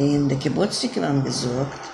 in de kibutzniken haben gesorgt.